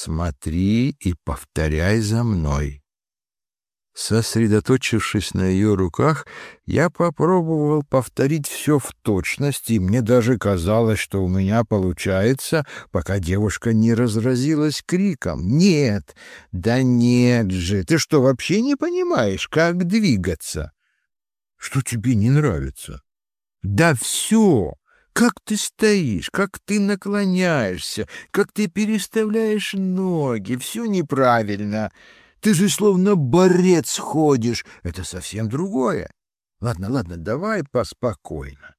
Смотри и повторяй за мной. Сосредоточившись на ее руках, я попробовал повторить все в точности, и мне даже казалось, что у меня получается, пока девушка не разразилась криком. «Нет! Да нет же! Ты что, вообще не понимаешь, как двигаться?» «Что тебе не нравится?» «Да все! Как ты стоишь, как ты наклоняешься, как ты переставляешь ноги, все неправильно!» Ты же словно борец ходишь. Это совсем другое. Ладно, ладно, давай поспокойно.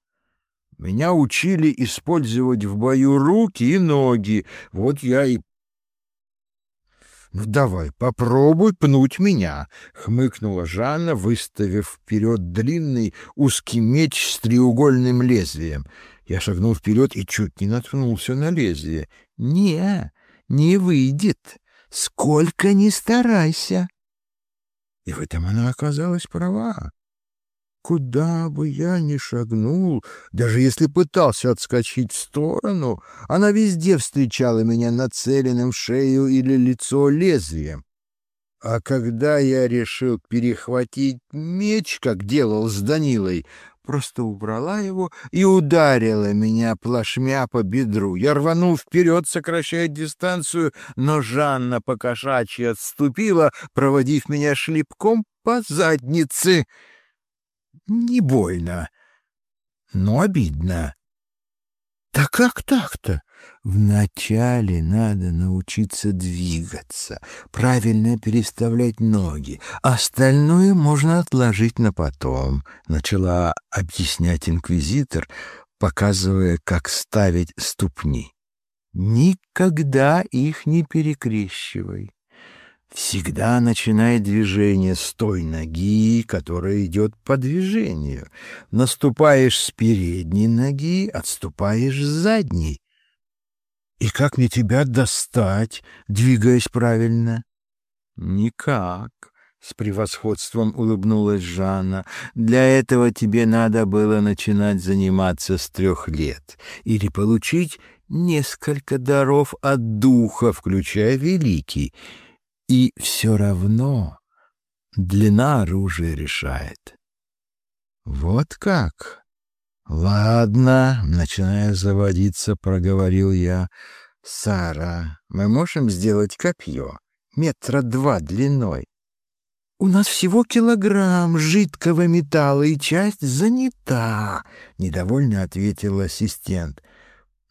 Меня учили использовать в бою руки и ноги. Вот я и... «Ну давай, попробуй пнуть меня», — хмыкнула Жанна, выставив вперед длинный узкий меч с треугольным лезвием. Я шагнул вперед и чуть не наткнулся на лезвие. «Не, не выйдет сколько ни старайся. И в этом она оказалась права. Куда бы я ни шагнул, даже если пытался отскочить в сторону, она везде встречала меня нацеленным в шею или лицо лезвием. А когда я решил перехватить меч, как делал с Данилой, просто убрала его и ударила меня плашмя по бедру. Я рванул вперед, сокращая дистанцию, но Жанна покошачьи отступила, проводив меня шлепком по заднице. Не больно, но обидно. Да как так-то? Вначале надо научиться двигаться, правильно переставлять ноги. Остальное можно отложить на потом, начала объяснять инквизитор, показывая, как ставить ступни. Никогда их не перекрещивай. Всегда начинай движение с той ноги, которая идет по движению. Наступаешь с передней ноги, отступаешь с задней. И как мне тебя достать, двигаясь правильно? Никак. С превосходством улыбнулась Жанна. «Для этого тебе надо было начинать заниматься с трех лет или получить несколько даров от духа, включая великий. И все равно длина оружия решает. Вот как? Ладно, начиная заводиться, проговорил я. Сара, мы можем сделать копье, метра два длиной. «У нас всего килограмм жидкого металла, и часть занята», — недовольно ответил ассистент.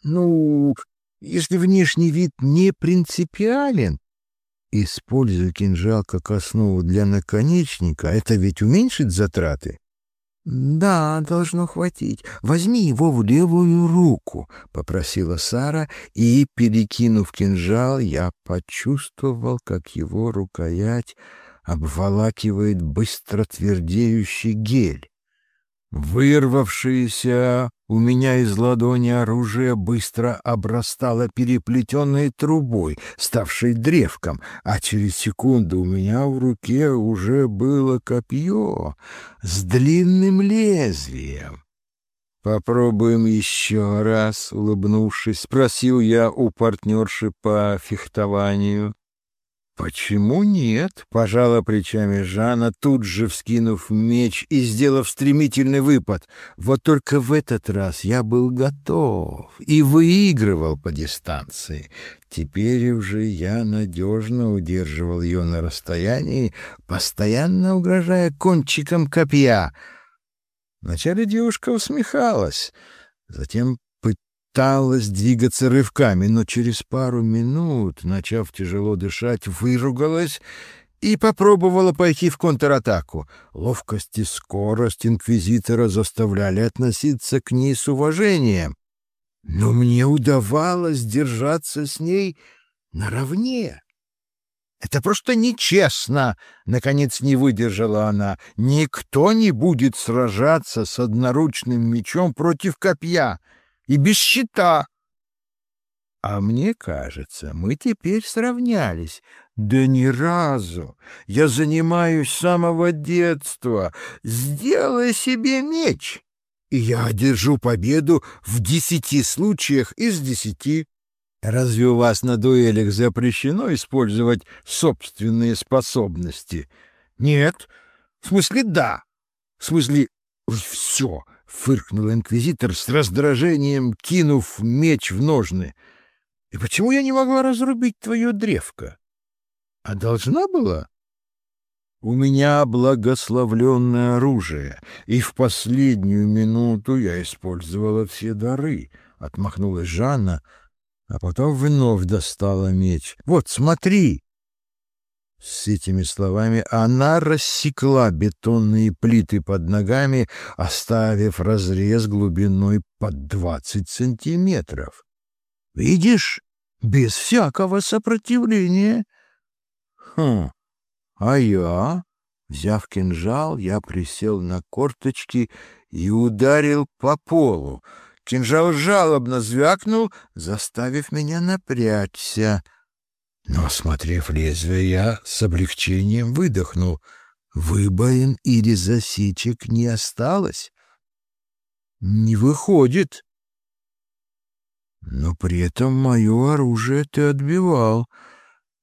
«Ну, если внешний вид не принципиален, Используя кинжал как основу для наконечника, это ведь уменьшит затраты? «Да, должно хватить. Возьми его в левую руку», — попросила Сара, и, перекинув кинжал, я почувствовал, как его рукоять обволакивает быстро твердеющий гель. Вырвавшееся у меня из ладони оружие быстро обрастало переплетенной трубой, ставшей древком, а через секунду у меня в руке уже было копье с длинным лезвием. «Попробуем еще раз», — улыбнувшись, спросил я у партнерши по фехтованию. «Почему нет?» — пожала плечами Жанна, тут же вскинув меч и сделав стремительный выпад. «Вот только в этот раз я был готов и выигрывал по дистанции. Теперь уже я надежно удерживал ее на расстоянии, постоянно угрожая кончиком копья». Вначале девушка усмехалась, затем пыталась двигаться рывками, но через пару минут, начав тяжело дышать, выругалась и попробовала пойти в контратаку. Ловкость и скорость инквизитора заставляли относиться к ней с уважением. Но мне удавалось держаться с ней наравне. «Это просто нечестно!» — наконец не выдержала она. «Никто не будет сражаться с одноручным мечом против копья!» И без щита. А мне кажется, мы теперь сравнялись. Да ни разу. Я занимаюсь с самого детства. Сделай себе меч, и я одержу победу в десяти случаях из десяти. Разве у вас на дуэлях запрещено использовать собственные способности? Нет. В смысле, да. В смысле, все, фыркнул инквизитор с раздражением, кинув меч в ножны. И почему я не могла разрубить твое древко? А должна была? У меня благословленное оружие, и в последнюю минуту я использовала все дары, — отмахнулась Жанна, — а потом вновь достала меч. «Вот, смотри!» С этими словами она рассекла бетонные плиты под ногами, оставив разрез глубиной под двадцать сантиметров. «Видишь? Без всякого сопротивления!» «Хм, а я...» Взяв кинжал, я присел на корточки и ударил по полу. Кинжал жалобно звякнул, заставив меня напрячься. Но, осмотрев лезвие, я с облегчением выдохнул. Выбоин или засечек не осталось. Не выходит. Но при этом мое оружие ты отбивал.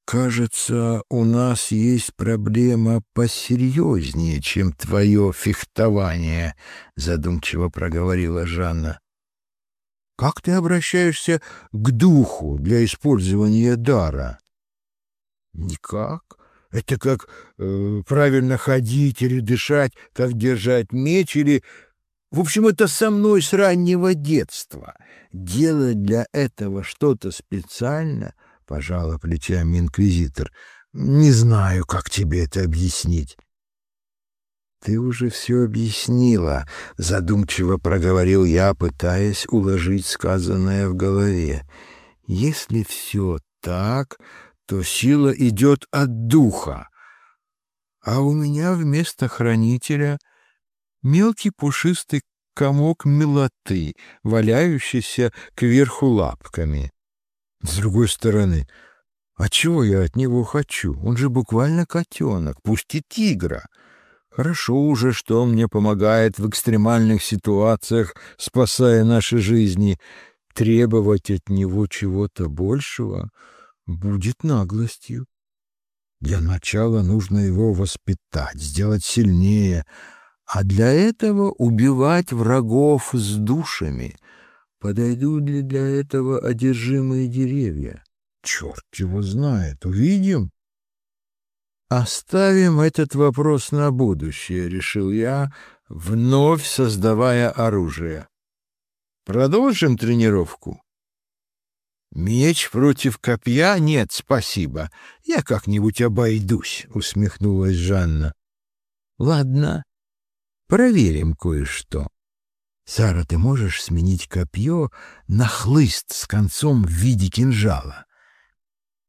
Кажется, у нас есть проблема посерьезнее, чем твое фехтование, — задумчиво проговорила Жанна. Как ты обращаешься к духу для использования дара? Никак. Это как э, правильно ходить или дышать, как держать меч или... В общем, это со мной с раннего детства. Делать для этого что-то специально, — пожала плечами инквизитор, — не знаю, как тебе это объяснить. «Ты уже все объяснила», — задумчиво проговорил я, пытаясь уложить сказанное в голове. «Если все так, то сила идет от духа, а у меня вместо хранителя мелкий пушистый комок милоты, валяющийся кверху лапками. С другой стороны, а чего я от него хочу? Он же буквально котенок, пусть и тигра». Хорошо уже, что он мне помогает в экстремальных ситуациях, спасая наши жизни. Требовать от него чего-то большего будет наглостью. Для начала нужно его воспитать, сделать сильнее, а для этого убивать врагов с душами. Подойдут ли для этого одержимые деревья? Черт его знает, увидим. «Оставим этот вопрос на будущее», — решил я, вновь создавая оружие. «Продолжим тренировку?» «Меч против копья? Нет, спасибо. Я как-нибудь обойдусь», — усмехнулась Жанна. «Ладно, проверим кое-что. Сара, ты можешь сменить копье на хлыст с концом в виде кинжала?»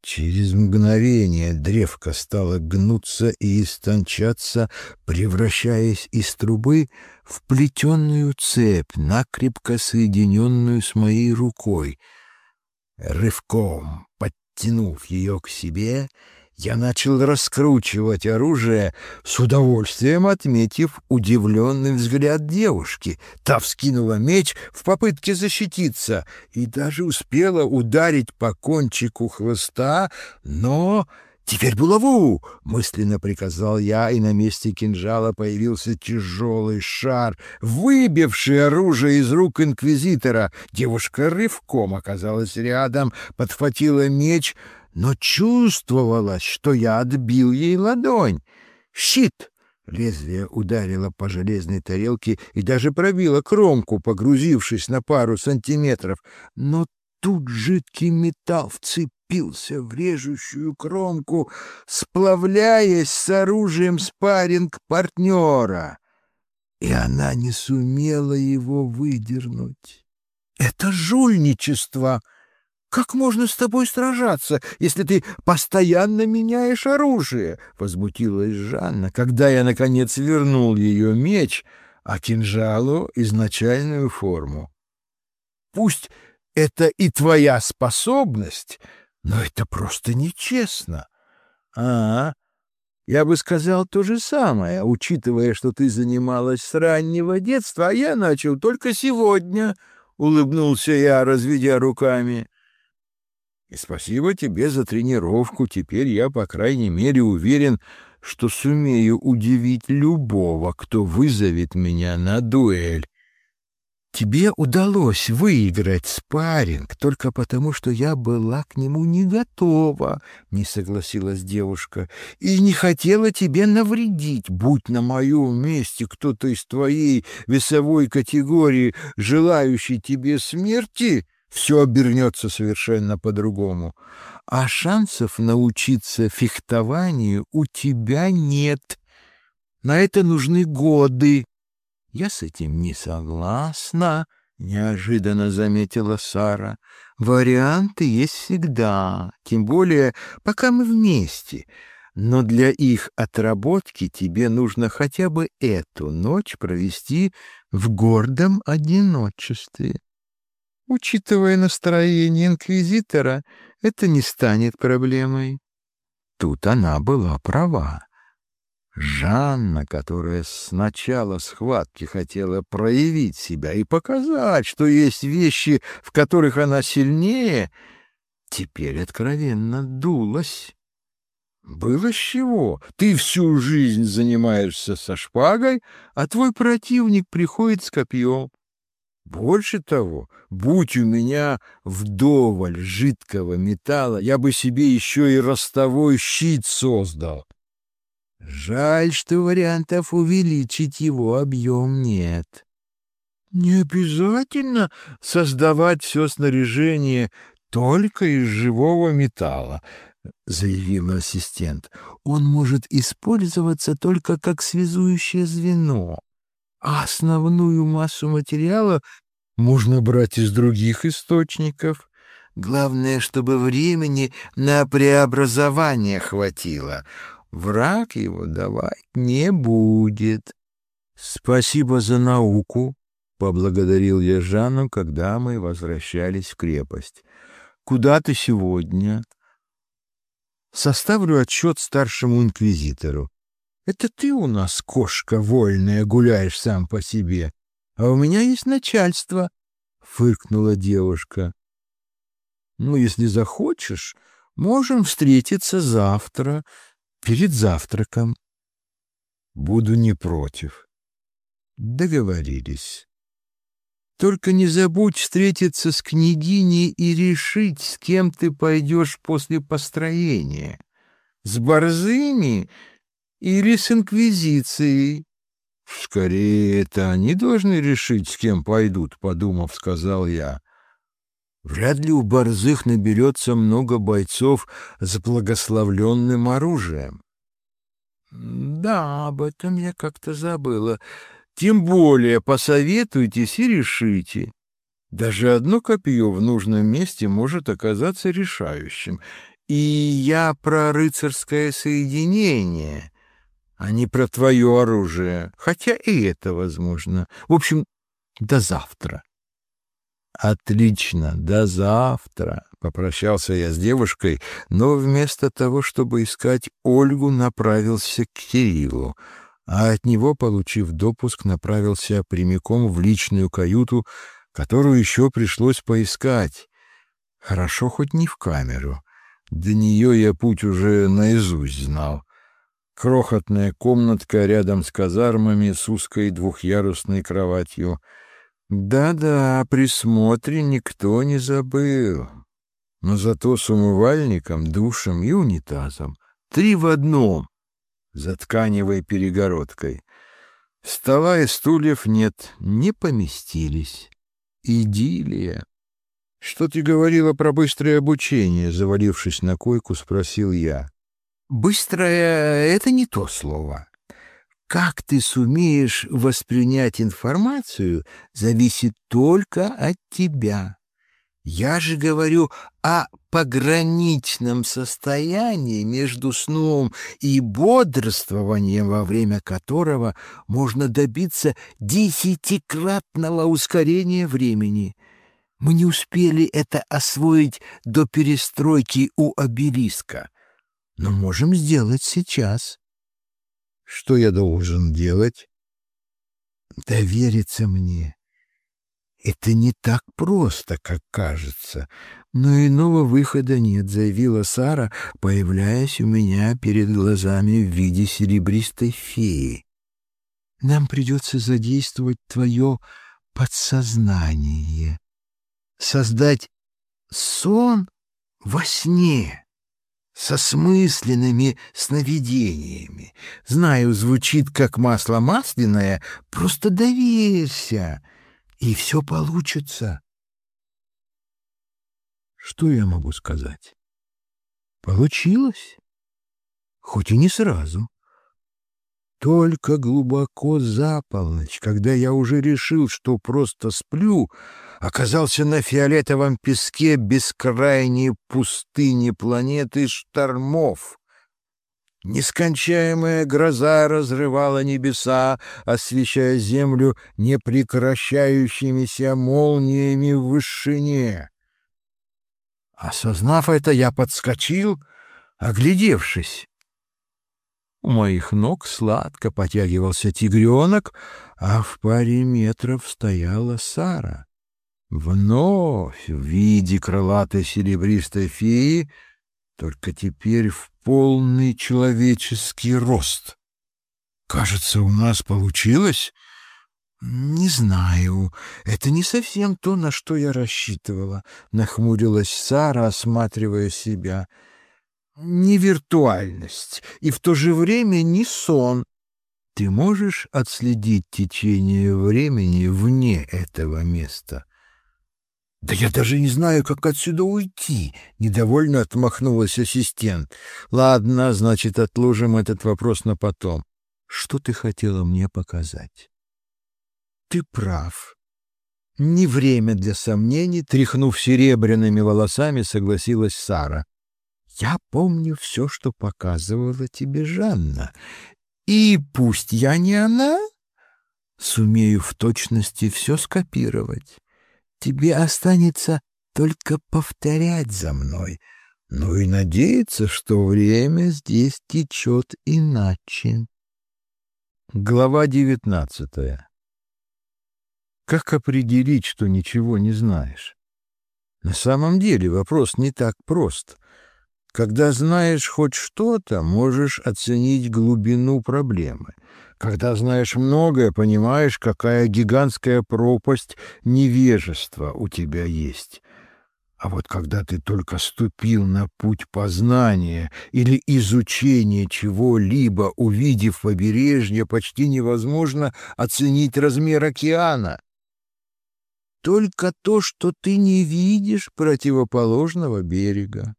Через мгновение древко стало гнуться и истончаться, превращаясь из трубы в плетенную цепь, накрепко соединенную с моей рукой. Рывком подтянув ее к себе, я начал раскручивать оружие, с удовольствием отметив удивленный взгляд девушки. Та вскинула меч в попытке защититься и даже успела ударить по кончику хвоста, но... «Теперь булаву!» — мысленно приказал я, и на месте кинжала появился тяжелый шар, выбивший оружие из рук инквизитора. Девушка рывком оказалась рядом, подхватила меч — но чувствовалось, что я отбил ей ладонь. «Щит!» Лезвие ударило по железной тарелке и даже пробило кромку, погрузившись на пару сантиметров. Но тут жидкий металл вцепился в режущую кромку, сплавляясь с оружием спарринг партнера. И она не сумела его выдернуть. «Это жульничество!» Как можно с тобой сражаться, если ты постоянно меняешь оружие? Возмутилась Жанна, когда я наконец вернул ее меч, а кинжалу изначальную форму. Пусть это и твоя способность, но это просто нечестно. А, я бы сказал то же самое, учитывая, что ты занималась с раннего детства, а я начал только сегодня, — улыбнулся я, разведя руками. И спасибо тебе за тренировку. Теперь я, по крайней мере, уверен, что сумею удивить любого, кто вызовет меня на дуэль. Тебе удалось выиграть спарринг только потому, что я была к нему не готова, — не согласилась девушка, — и не хотела тебе навредить. Будь на моем месте кто-то из твоей весовой категории, желающий тебе смерти, все обернется совершенно по-другому. А шансов научиться фехтованию у тебя нет. На это нужны годы. «Я с этим не согласна», — неожиданно заметила Сара. «Варианты есть всегда, тем более, пока мы вместе. Но для их отработки тебе нужно хотя бы эту ночь провести в гордом одиночестве. Учитывая настроение инквизитора, это не станет проблемой». Тут она была права. Жанна, которая с начала схватки хотела проявить себя и показать, что есть вещи, в которых она сильнее, теперь откровенно дулась. Было с чего. Ты всю жизнь занимаешься со шпагой, а твой противник приходит с копьем. Больше того, будь у меня вдоволь жидкого металла, я бы себе еще и ростовой щит создал. Жаль, что вариантов увеличить его объем нет. Не обязательно создавать все снаряжение только из живого металла, заявил ассистент. Он может использоваться только как связующее звено, а основную массу материала можно брать из других источников. Главное, чтобы времени на преобразование хватило — враг его давать не будет. Спасибо за науку, поблагодарил я Жанну, когда мы возвращались в крепость. Куда ты сегодня? Составлю отчет старшему инквизитору. Это ты у нас, кошка вольная, гуляешь сам по себе, а у меня есть начальство, — фыркнула девушка. Ну, если захочешь, можем встретиться завтра, перед завтраком. Буду не против. Договорились. Только не забудь встретиться с княгиней и решить, с кем ты пойдешь после построения. С борзыми или с инквизицией? Скорее, это они должны решить, с кем пойдут, подумав, сказал я. Вряд ли у борзых наберется много бойцов с благословленным оружием. Да, об этом я как-то забыла. Тем более посоветуйтесь и решите. Даже одно копье в нужном месте может оказаться решающим. И я про рыцарское соединение, а не про твое оружие, хотя и это возможно. В общем, до завтра. «Отлично, до завтра!» — попрощался я с девушкой, но вместо того, чтобы искать Ольгу, направился к Кириллу, а от него, получив допуск, направился прямиком в личную каюту, которую еще пришлось поискать. Хорошо хоть не в камеру. До нее я путь уже наизусть знал. Крохотная комнатка рядом с казармами с узкой двухъярусной кроватью — да-да, присмотре никто не забыл. Но зато с умывальником, душем и унитазом. Три в одном, за тканевой перегородкой. Стола и стульев нет, не поместились. Идиллия. «Что ты говорила про быстрое обучение?» Завалившись на койку, спросил я. «Быстрое — это не то слово. Как ты сумеешь воспринять информацию, зависит только от тебя. Я же говорю о пограничном состоянии между сном и бодрствованием, во время которого можно добиться десятикратного ускорения времени. Мы не успели это освоить до перестройки у обелиска, но можем сделать сейчас. Что я должен делать? Довериться мне это не так просто, как кажется. Но иного выхода нет, заявила Сара, появляясь у меня перед глазами в виде серебристой феи. Нам придется задействовать твое подсознание, создать сон во сне со смысленными сновидениями. Знаю, звучит как масло масляное, просто доверься, и все получится. Что я могу сказать? Получилось, хоть и не сразу. Только глубоко за полночь, когда я уже решил, что просто сплю, оказался на фиолетовом песке бескрайней пустыни планеты штормов. Нескончаемая гроза разрывала небеса, освещая землю непрекращающимися молниями в вышине. Осознав это, я подскочил, оглядевшись. У моих ног сладко потягивался тигренок, а в паре метров стояла Сара. Вновь в виде крылатой серебристой феи, только теперь в полный человеческий рост. Кажется, у нас получилось. Не знаю, это не совсем то, на что я рассчитывала, нахмурилась Сара, осматривая себя — не виртуальность и в то же время не сон. Ты можешь отследить течение времени вне этого места? «Да я даже не знаю, как отсюда уйти», — недовольно отмахнулась ассистент. «Ладно, значит, отложим этот вопрос на потом. Что ты хотела мне показать?» «Ты прав. Не время для сомнений», — тряхнув серебряными волосами, согласилась Сара. Я помню все, что показывала тебе Жанна. И пусть я не она, сумею в точности все скопировать. Тебе останется только повторять за мной, ну и надеяться, что время здесь течет иначе. Глава девятнадцатая. Как определить, что ничего не знаешь? На самом деле вопрос не так прост — когда знаешь хоть что-то, можешь оценить глубину проблемы. Когда знаешь многое, понимаешь, какая гигантская пропасть невежества у тебя есть. А вот когда ты только ступил на путь познания или изучения чего-либо, увидев побережье, почти невозможно оценить размер океана. Только то, что ты не видишь противоположного берега.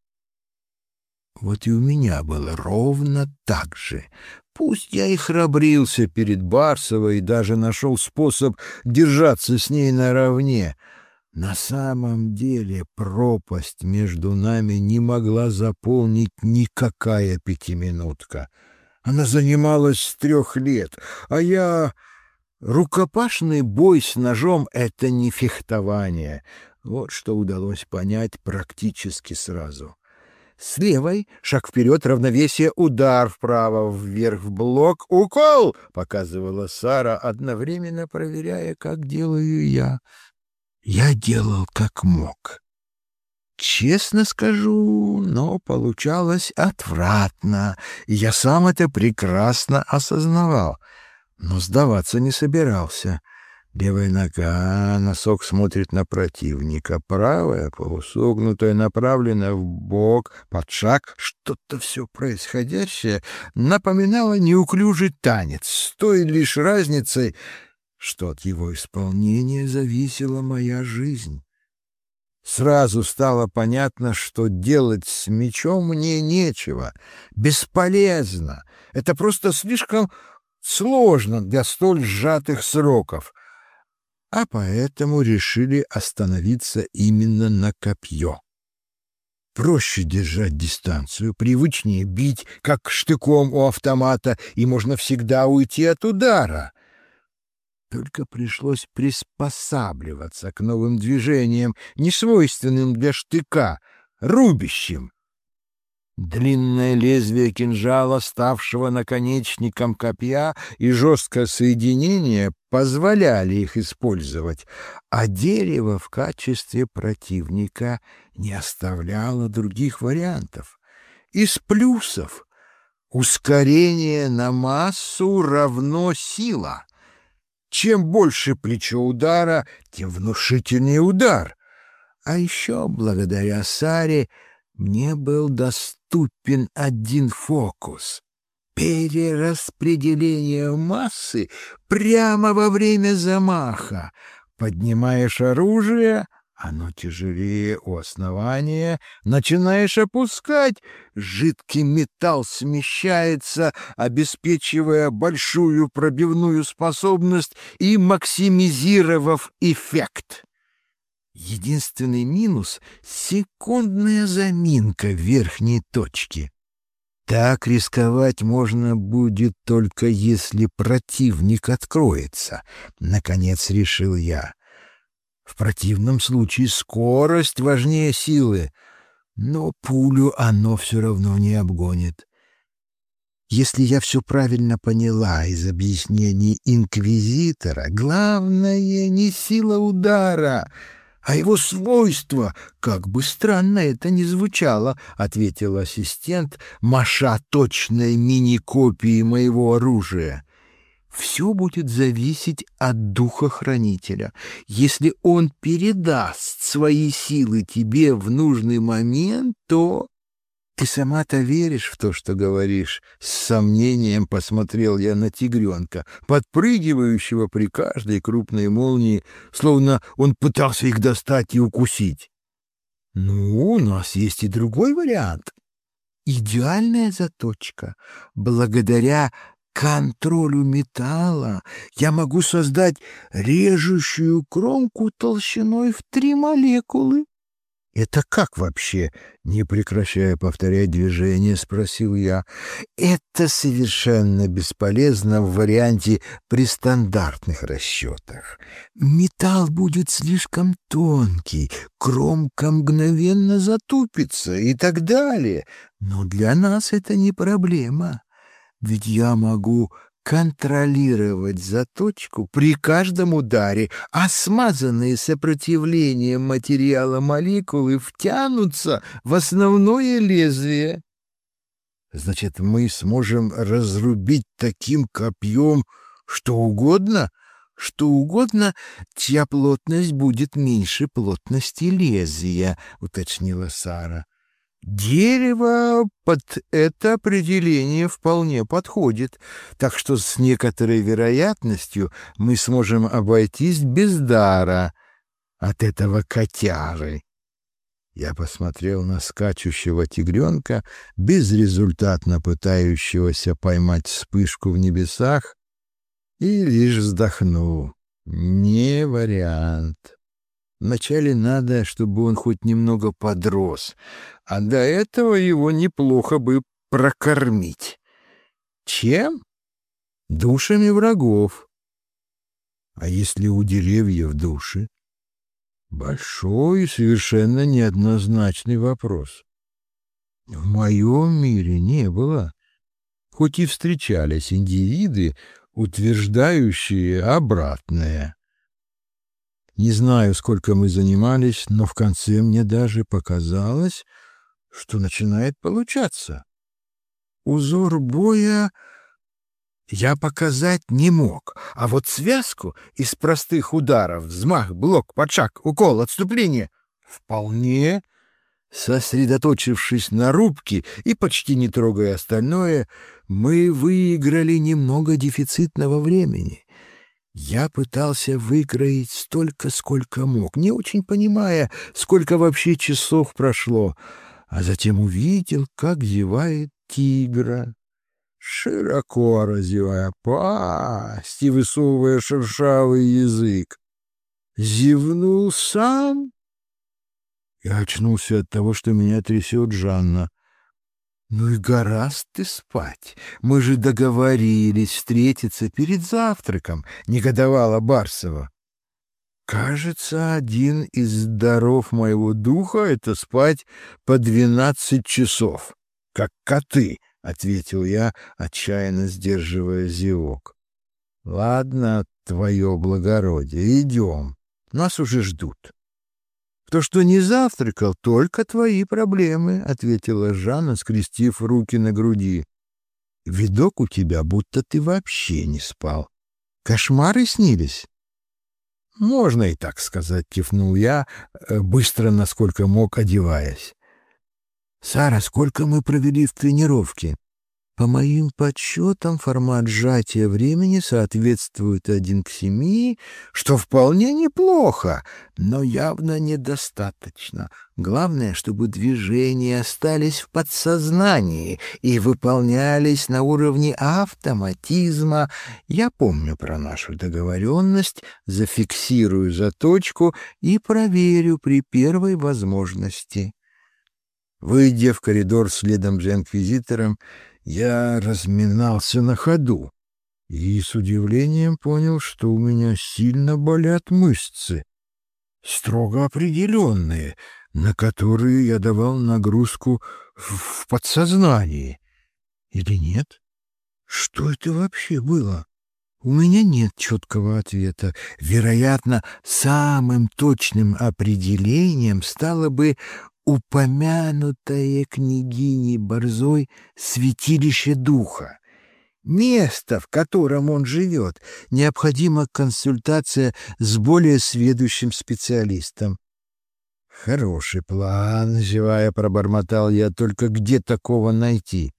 Вот и у меня было ровно так же. Пусть я и храбрился перед Барсовой и даже нашел способ держаться с ней наравне. На самом деле пропасть между нами не могла заполнить никакая пятиминутка. Она занималась с трех лет, а я... Рукопашный бой с ножом — это не фехтование. Вот что удалось понять практически сразу. С левой — шаг вперед, равновесие, удар вправо, вверх в блок, укол, — показывала Сара, одновременно проверяя, как делаю я. Я делал как мог. Честно скажу, но получалось отвратно, и я сам это прекрасно осознавал, но сдаваться не собирался — Левая нога, носок смотрит на противника, правая, полусогнутая, направлена в бок, под шаг. Что-то все происходящее напоминало неуклюжий танец, с той лишь разницей, что от его исполнения зависела моя жизнь. Сразу стало понятно, что делать с мечом мне нечего, бесполезно. Это просто слишком сложно для столь сжатых сроков а поэтому решили остановиться именно на копье. Проще держать дистанцию, привычнее бить, как штыком у автомата, и можно всегда уйти от удара. Только пришлось приспосабливаться к новым движениям, несвойственным для штыка, рубящим. Длинное лезвие кинжала, ставшего наконечником копья, и жесткое соединение позволяли их использовать, а дерево в качестве противника не оставляло других вариантов. Из плюсов ускорение на массу равно сила. Чем больше плечо удара, тем внушительнее удар. А еще благодаря Саре мне был доступен один фокус — перераспределение массы прямо во время замаха. Поднимаешь оружие, оно тяжелее у основания, начинаешь опускать, жидкий металл смещается, обеспечивая большую пробивную способность и максимизировав эффект. Единственный минус — секундная заминка верхней точки. Так рисковать можно будет только если противник откроется, — наконец решил я. В противном случае скорость важнее силы, но пулю оно все равно не обгонит. Если я все правильно поняла из объяснений инквизитора, главное не сила удара — а его свойства, как бы странно это ни звучало, — ответил ассистент, маша точной мини-копии моего оружия. Все будет зависеть от духа хранителя. Если он передаст свои силы тебе в нужный момент, то... Ты сама-то веришь в то, что говоришь? С сомнением посмотрел я на тигренка, подпрыгивающего при каждой крупной молнии, словно он пытался их достать и укусить. Ну, у нас есть и другой вариант. Идеальная заточка. Благодаря контролю металла я могу создать режущую кромку толщиной в три молекулы. «Это как вообще?» — не прекращая повторять движение, спросил я. «Это совершенно бесполезно в варианте при стандартных расчетах. Металл будет слишком тонкий, кромка мгновенно затупится и так далее. Но для нас это не проблема, ведь я могу контролировать заточку при каждом ударе, а смазанные сопротивлением материала молекулы втянутся в основное лезвие. Значит, мы сможем разрубить таким копьем что угодно, что угодно, чья плотность будет меньше плотности лезвия, уточнила Сара. Дерево под это определение вполне подходит, так что с некоторой вероятностью мы сможем обойтись без дара от этого котяры. Я посмотрел на скачущего тигренка, безрезультатно пытающегося поймать вспышку в небесах, и лишь вздохнул. Не вариант. Вначале надо, чтобы он хоть немного подрос, а до этого его неплохо бы прокормить. Чем? Душами врагов. А если у деревьев души? Большой и совершенно неоднозначный вопрос. В моем мире не было, хоть и встречались индивиды, утверждающие обратное. Не знаю, сколько мы занимались, но в конце мне даже показалось, что начинает получаться. Узор боя я показать не мог, а вот связку из простых ударов, взмах, блок, подшаг, укол, отступление — вполне. Сосредоточившись на рубке и почти не трогая остальное, мы выиграли немного дефицитного времени. Я пытался выкроить столько, сколько мог, не очень понимая, сколько вообще часов прошло, а затем увидел, как зевает тигра. Широко разевая пасть и высовывая шершавый язык. Зевнул сам. Я очнулся от того, что меня трясет Жанна. «Ну и гораст ты спать. Мы же договорились встретиться перед завтраком», — негодовала Барсова. «Кажется, один из даров моего духа — это спать по двенадцать часов. как коты, — ответил я, отчаянно сдерживая зевок. — Ладно, твое благородие, идем. Нас уже ждут. — То, что не завтракал, только твои проблемы, — ответила Жанна, скрестив руки на груди. — Видок у тебя, будто ты вообще не спал. Кошмары снились? — Можно и так сказать, — кивнул я, э, быстро, насколько мог, одеваясь. — Сара, сколько мы провели в тренировке? По моим подсчетам, формат сжатия времени соответствует один к семи, что вполне неплохо, но явно недостаточно. Главное, чтобы движения остались в подсознании и выполнялись на уровне автоматизма. Я помню про нашу договоренность, зафиксирую заточку и проверю при первой возможности. Выйдя в коридор следом за инквизитором, я разминался на ходу и с удивлением понял, что у меня сильно болят мышцы, строго определенные, на которые я давал нагрузку в подсознании. Или нет? Что это вообще было? У меня нет четкого ответа. Вероятно, самым точным определением стало бы упомянутое княгиней Борзой святилище духа. Место, в котором он живет, необходима консультация с более сведущим специалистом. Хороший план, зевая, пробормотал я, только где такого найти?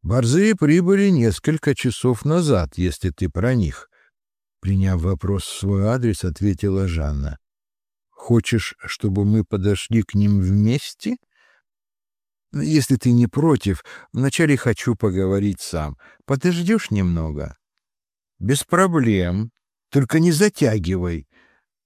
Борзые прибыли несколько часов назад, если ты про них. Приняв вопрос в свой адрес, ответила Жанна. Хочешь, чтобы мы подошли к ним вместе? Если ты не против, вначале хочу поговорить сам. Подождешь немного? Без проблем. Только не затягивай.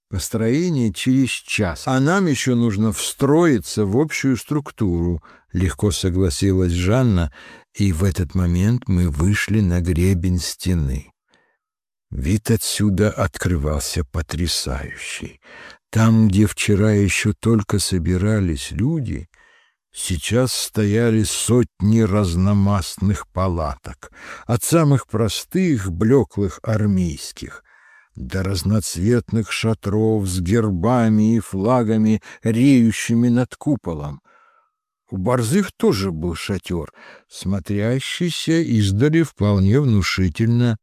Построение через час, а нам еще нужно встроиться в общую структуру, легко согласилась Жанна, и в этот момент мы вышли на гребень стены. Вид отсюда открывался потрясающий. Там, где вчера еще только собирались люди, сейчас стояли сотни разномастных палаток, от самых простых, блеклых армейских до разноцветных шатров с гербами и флагами, реющими над куполом. У борзых тоже был шатер, смотрящийся издали вполне внушительно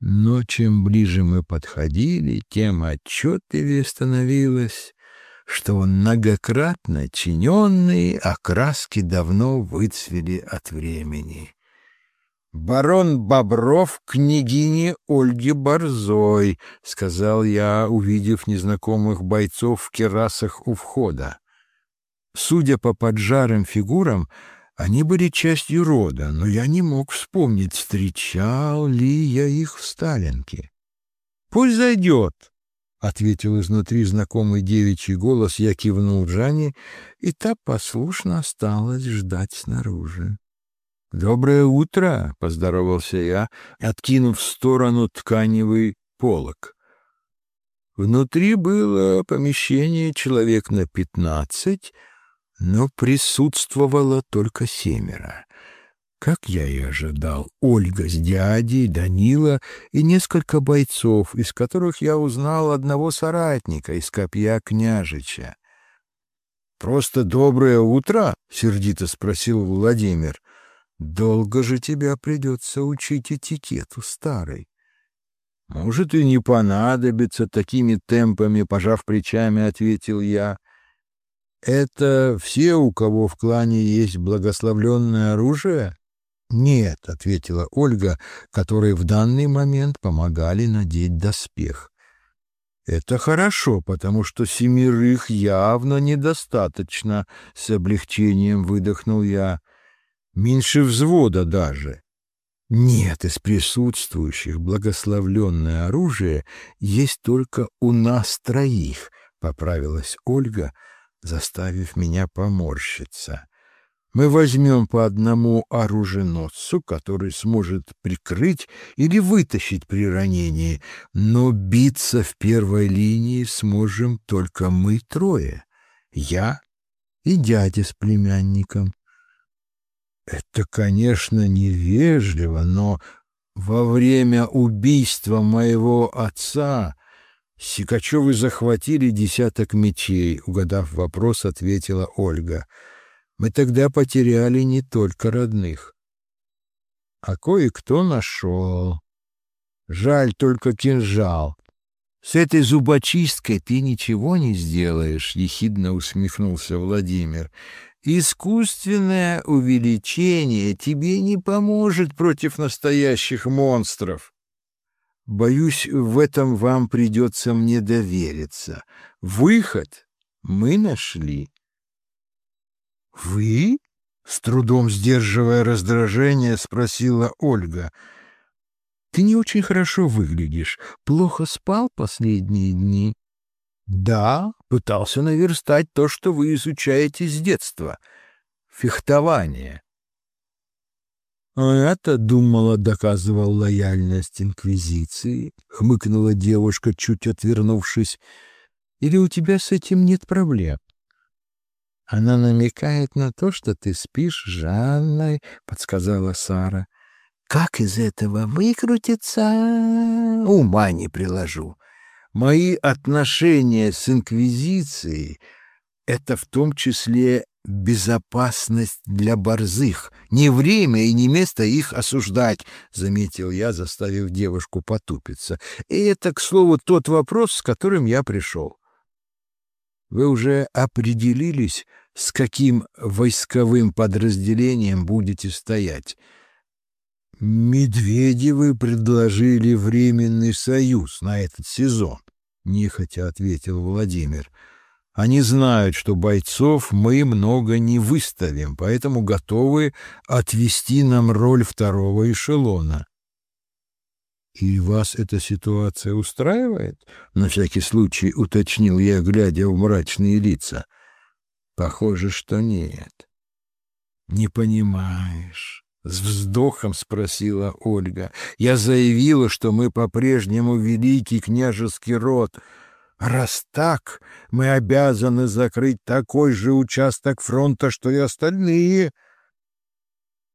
но чем ближе мы подходили, тем отчетливее становилось, что многократно чиненные окраски давно выцвели от времени. «Барон Бобров княгине Ольги Борзой», — сказал я, увидев незнакомых бойцов в керасах у входа. Судя по поджарым фигурам, они были частью рода, но я не мог вспомнить, встречал ли я их в Сталинке. «Пусть зайдет», — ответил изнутри знакомый девичий голос, я кивнул Жанне, и та послушно осталась ждать снаружи. «Доброе утро!» — поздоровался я, откинув в сторону тканевый полог. Внутри было помещение человек на пятнадцать, но присутствовало только семеро. Как я и ожидал, Ольга с дядей, Данила и несколько бойцов, из которых я узнал одного соратника из копья княжича. «Просто доброе утро?» — сердито спросил Владимир. «Долго же тебя придется учить этикету, старый». «Может, и не понадобится такими темпами», — пожав плечами, ответил я. «Это все, у кого в клане есть благословленное оружие?» «Нет», — ответила Ольга, которой в данный момент помогали надеть доспех. «Это хорошо, потому что семерых явно недостаточно», — с облегчением выдохнул я. «Меньше взвода даже». «Нет, из присутствующих благословленное оружие есть только у нас троих», — поправилась Ольга, — заставив меня поморщиться. Мы возьмем по одному оруженосцу, который сможет прикрыть или вытащить при ранении, но биться в первой линии сможем только мы трое — я и дядя с племянником. Это, конечно, невежливо, но во время убийства моего отца Сикачевы захватили десяток мечей, угадав вопрос, ответила Ольга. Мы тогда потеряли не только родных, а кое-кто нашел. Жаль только кинжал. С этой зубочисткой ты ничего не сделаешь, — ехидно усмехнулся Владимир. Искусственное увеличение тебе не поможет против настоящих монстров. Боюсь, в этом вам придется мне довериться. Выход мы нашли. Вы? С трудом сдерживая раздражение, спросила Ольга. Ты не очень хорошо выглядишь. Плохо спал последние дни? Да, пытался наверстать то, что вы изучаете с детства. Фехтование. Это, думала, доказывал лояльность Инквизиции, хмыкнула девушка, чуть отвернувшись. Или у тебя с этим нет проблем? Она намекает на то, что ты спишь с Жанной, подсказала Сара. Как из этого выкрутиться, ума не приложу. Мои отношения с Инквизицией — это в том числе безопасность для борзых. Не время и не место их осуждать, — заметил я, заставив девушку потупиться. И это, к слову, тот вопрос, с которым я пришел. Вы уже определились, с каким войсковым подразделением будете стоять? Медведевы предложили временный союз на этот сезон нехотя ответил Владимир. Они знают, что бойцов мы много не выставим, поэтому готовы отвести нам роль второго эшелона. «И вас эта ситуация устраивает?» — на всякий случай уточнил я, глядя в мрачные лица. «Похоже, что нет». «Не понимаешь». С вздохом спросила Ольга. Я заявила, что мы по-прежнему великий княжеский род. Раз так, мы обязаны закрыть такой же участок фронта, что и остальные.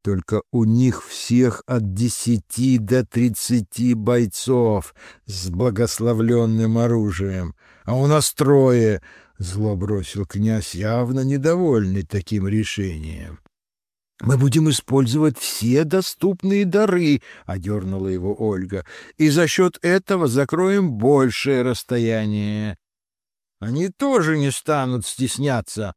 Только у них всех от десяти до тридцати бойцов с благословленным оружием, а у нас трое, — зло бросил князь, явно недовольный таким решением. Мы будем использовать все доступные дары, — одернула его Ольга, — и за счет этого закроем большее расстояние. Они тоже не станут стесняться.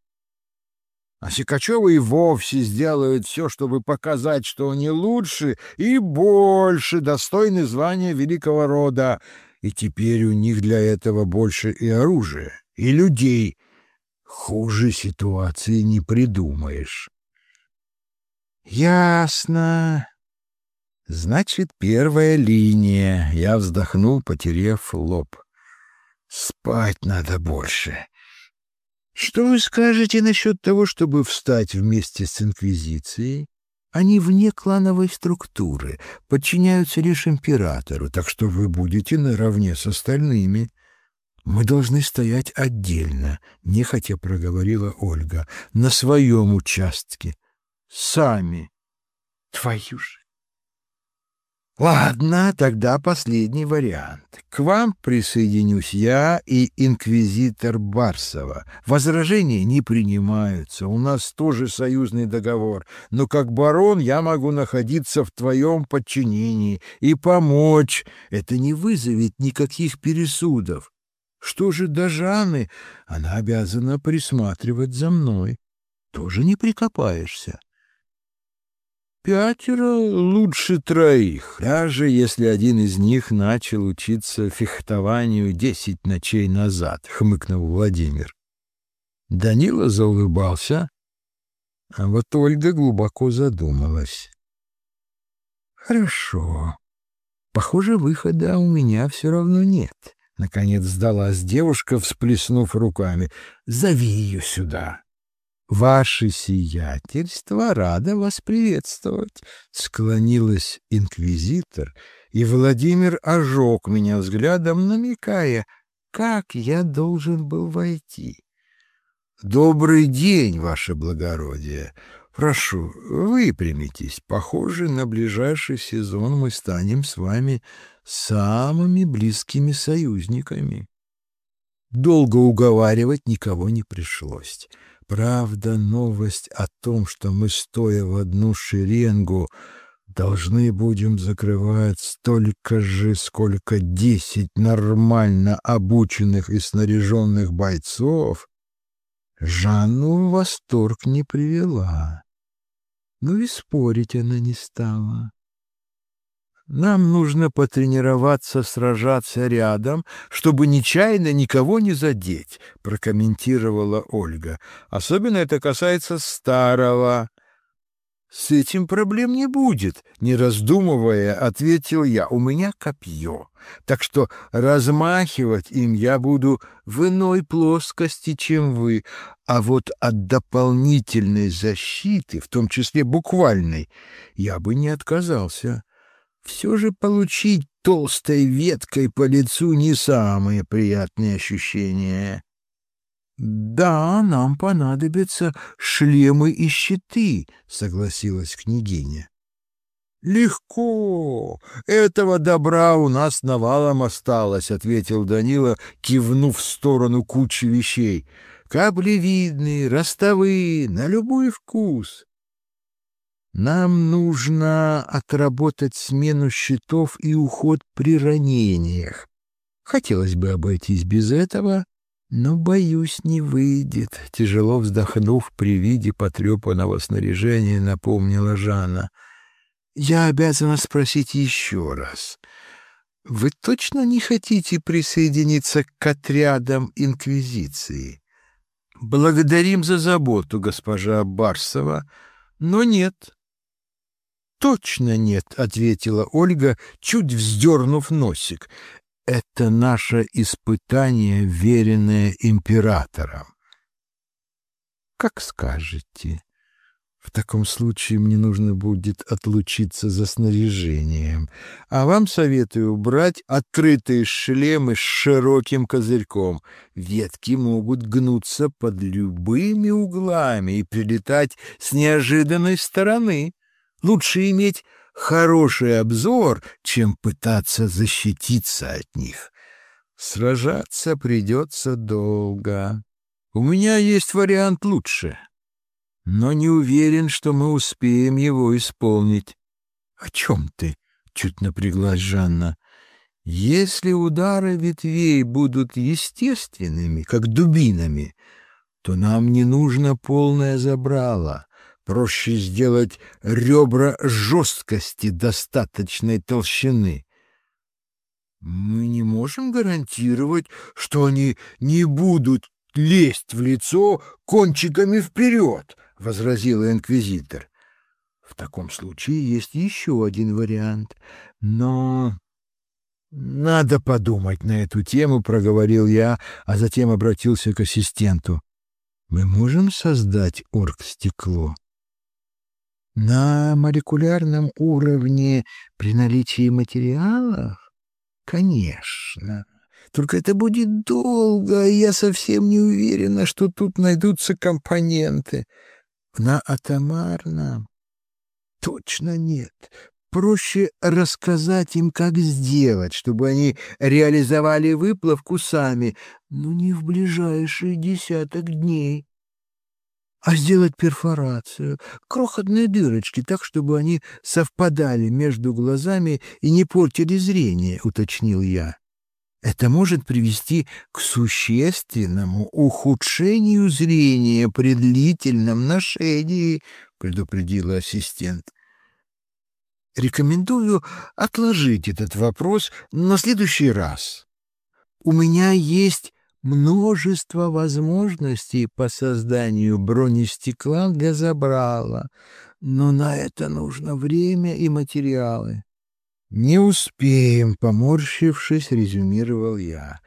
А Сикачевы и вовсе сделают все, чтобы показать, что они лучше и больше достойны звания великого рода, и теперь у них для этого больше и оружия, и людей. Хуже ситуации не придумаешь. Ясно. Значит, первая линия. Я вздохнул, потеряв лоб. Спать надо больше. Что вы скажете насчет того, чтобы встать вместе с Инквизицией? Они вне клановой структуры, подчиняются лишь императору, так что вы будете наравне с остальными. Мы должны стоять отдельно, нехотя проговорила Ольга, на своем участке сами. Твою же. Ладно, тогда последний вариант. К вам присоединюсь я и инквизитор Барсова. Возражения не принимаются. У нас тоже союзный договор. Но как барон я могу находиться в твоем подчинении и помочь. Это не вызовет никаких пересудов. Что же до Жанны? Она обязана присматривать за мной. Тоже не прикопаешься. Пятеро лучше троих, даже если один из них начал учиться фехтованию десять ночей назад, — хмыкнул Владимир. Данила заулыбался, а вот Ольга глубоко задумалась. «Хорошо. Похоже, выхода у меня все равно нет». Наконец сдалась девушка, всплеснув руками. «Зови ее сюда». «Ваше сиятельство рада вас приветствовать», — склонилась инквизитор, и Владимир ожег меня взглядом, намекая, как я должен был войти. «Добрый день, ваше благородие! Прошу, выпрямитесь. Похоже, на ближайший сезон мы станем с вами самыми близкими союзниками. Долго уговаривать никого не пришлось. Правда, новость о том, что мы, стоя в одну шеренгу, должны будем закрывать столько же, сколько десять нормально обученных и снаряженных бойцов, Жанну в восторг не привела. Но и спорить она не стала. Нам нужно потренироваться сражаться рядом, чтобы нечаянно никого не задеть, прокомментировала Ольга. Особенно это касается старого. С этим проблем не будет, не раздумывая, ответил я. У меня копье, так что размахивать им я буду в иной плоскости, чем вы, а вот от дополнительной защиты, в том числе буквальной, я бы не отказался. Все же получить толстой веткой по лицу не самые приятные ощущения. «Да, нам понадобятся шлемы и щиты», — согласилась княгиня. «Легко! Этого добра у нас навалом осталось», — ответил Данила, кивнув в сторону кучи вещей. «Каблевидные, ростовые, на любой вкус». «Нам нужно отработать смену щитов и уход при ранениях. Хотелось бы обойтись без этого, но, боюсь, не выйдет. Тяжело вздохнув при виде потрепанного снаряжения, напомнила Жанна. Я обязана спросить еще раз. Вы точно не хотите присоединиться к отрядам Инквизиции? Благодарим за заботу, госпожа Барсова, но нет. Точно нет, ответила Ольга, чуть вздернув носик это наше испытание, веренное императором. Как скажете. В таком случае мне нужно будет отлучиться за снаряжением, а вам советую убрать открытые шлемы с широким козырьком. Ветки могут гнуться под любыми углами и прилетать с неожиданной стороны. Лучше иметь хороший обзор, чем пытаться защититься от них. Сражаться придется долго. У меня есть вариант лучше, но не уверен, что мы успеем его исполнить. — О чем ты? — чуть напряглась Жанна. — Если удары ветвей будут естественными, как дубинами, то нам не нужно полное забрало. Проще сделать ребра жесткости достаточной толщины. Мы не можем гарантировать, что они не будут лезть в лицо кончиками вперед, — возразил инквизитор. В таком случае есть еще один вариант, но... «Надо подумать на эту тему», — проговорил я, а затем обратился к ассистенту. «Мы можем создать оргстекло?» На молекулярном уровне при наличии материалов? Конечно. Только это будет долго, и я совсем не уверена, что тут найдутся компоненты. На атомарном? Точно нет. Проще рассказать им, как сделать, чтобы они реализовали выплавку сами, но не в ближайшие десяток дней а сделать перфорацию, крохотные дырочки, так, чтобы они совпадали между глазами и не портили зрение, — уточнил я. Это может привести к существенному ухудшению зрения при длительном ношении, — предупредила ассистент. Рекомендую отложить этот вопрос на следующий раз. У меня есть множество возможностей по созданию бронестекла для забрала, но на это нужно время и материалы. «Не успеем», — поморщившись, резюмировал я.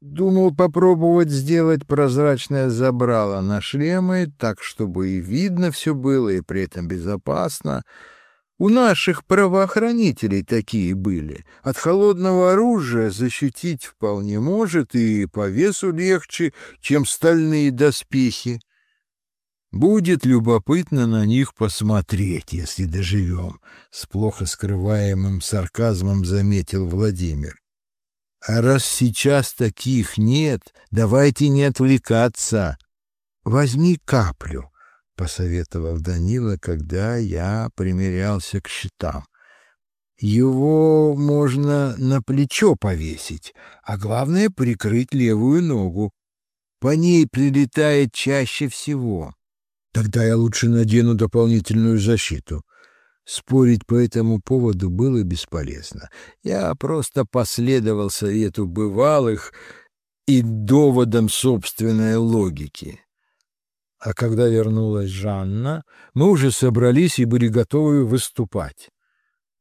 Думал попробовать сделать прозрачное забрало на шлемы, так, чтобы и видно все было, и при этом безопасно. У наших правоохранителей такие были. От холодного оружия защитить вполне может и по весу легче, чем стальные доспехи. Будет любопытно на них посмотреть, если доживем, — с плохо скрываемым сарказмом заметил Владимир. А раз сейчас таких нет, давайте не отвлекаться. Возьми каплю, — посоветовал Данила, когда я примерялся к щитам. Его можно на плечо повесить, а главное — прикрыть левую ногу. По ней прилетает чаще всего. Тогда я лучше надену дополнительную защиту. Спорить по этому поводу было бесполезно. Я просто последовал совету бывалых и доводам собственной логики. А когда вернулась Жанна, мы уже собрались и были готовы выступать.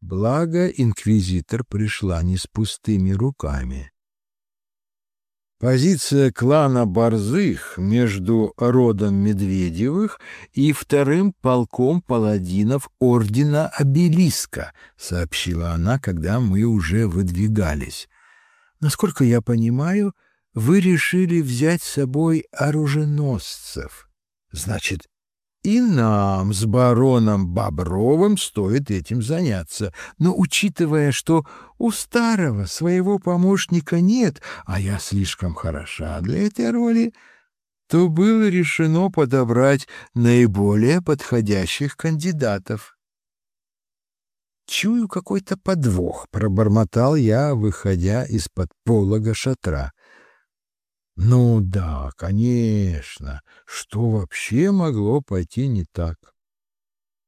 Благо, инквизитор пришла не с пустыми руками. Позиция клана Борзых между родом Медведевых и вторым полком паладинов ордена Обелиска, сообщила она, когда мы уже выдвигались. Насколько я понимаю, вы решили взять с собой оруженосцев. Значит, и нам с бароном Бобровым стоит этим заняться. Но учитывая, что у старого своего помощника нет, а я слишком хороша для этой роли, то было решено подобрать наиболее подходящих кандидатов. «Чую какой-то подвох», — пробормотал я, выходя из-под полога шатра. Ну да, конечно. Что вообще могло пойти не так?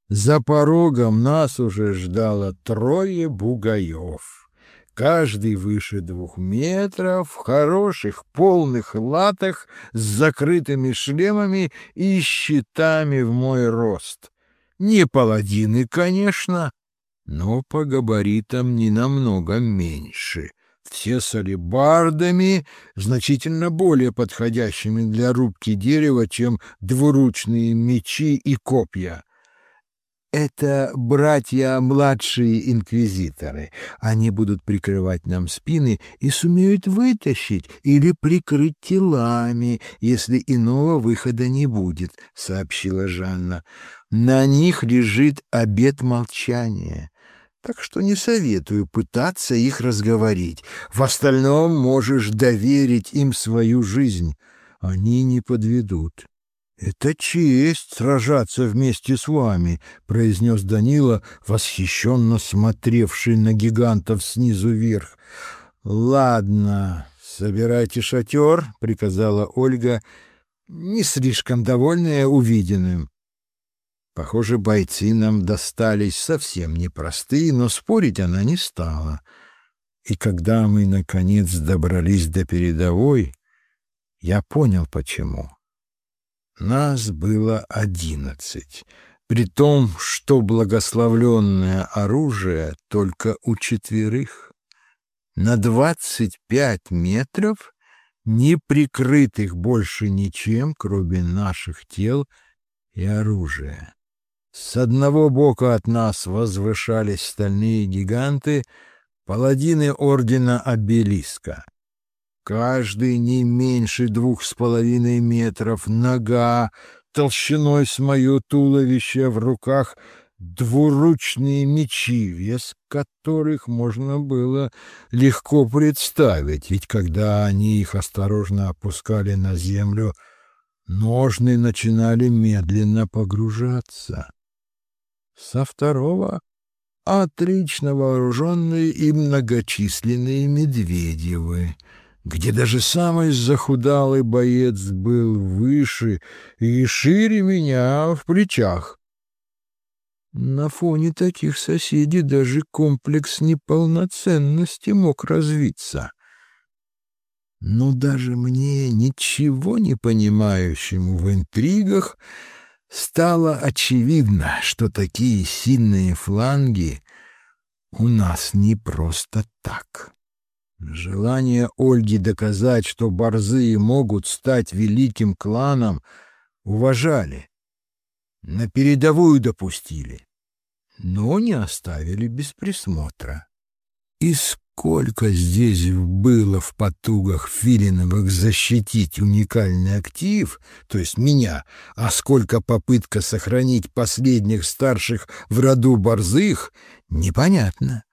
За порогом нас уже ждало трое бугаев. Каждый выше двух метров, в хороших полных латах, с закрытыми шлемами и щитами в мой рост. Не паладины, конечно, но по габаритам не намного меньше все с алебардами, значительно более подходящими для рубки дерева, чем двуручные мечи и копья. Это братья-младшие инквизиторы. Они будут прикрывать нам спины и сумеют вытащить или прикрыть телами, если иного выхода не будет, — сообщила Жанна. На них лежит обет молчания так что не советую пытаться их разговорить. В остальном можешь доверить им свою жизнь. Они не подведут. «Это честь сражаться вместе с вами», — произнес Данила, восхищенно смотревший на гигантов снизу вверх. «Ладно, собирайте шатер», — приказала Ольга, не слишком довольная увиденным. Похоже, бойцы нам достались совсем непростые, но спорить она не стала. И когда мы, наконец, добрались до передовой, я понял, почему. Нас было одиннадцать, при том, что благословленное оружие только у четверых. На двадцать пять метров, не прикрытых больше ничем, кроме наших тел и оружия. С одного бока от нас возвышались стальные гиганты, паладины ордена Обелиска. Каждый не меньше двух с половиной метров, нога, толщиной с мое туловище в руках двуручные мечи, вес которых можно было легко представить, ведь когда они их осторожно опускали на землю, ножны начинали медленно погружаться со второго — отлично вооруженные и многочисленные Медведевы, где даже самый захудалый боец был выше и шире меня в плечах. На фоне таких соседей даже комплекс неполноценности мог развиться. Но даже мне, ничего не понимающему в интригах, стало очевидно, что такие сильные фланги у нас не просто так. Желание Ольги доказать, что борзые могут стать великим кланом, уважали, на передовую допустили, но не оставили без присмотра. Из Сколько здесь было в потугах Филиновых защитить уникальный актив, то есть меня, а сколько попытка сохранить последних старших в роду борзых, непонятно.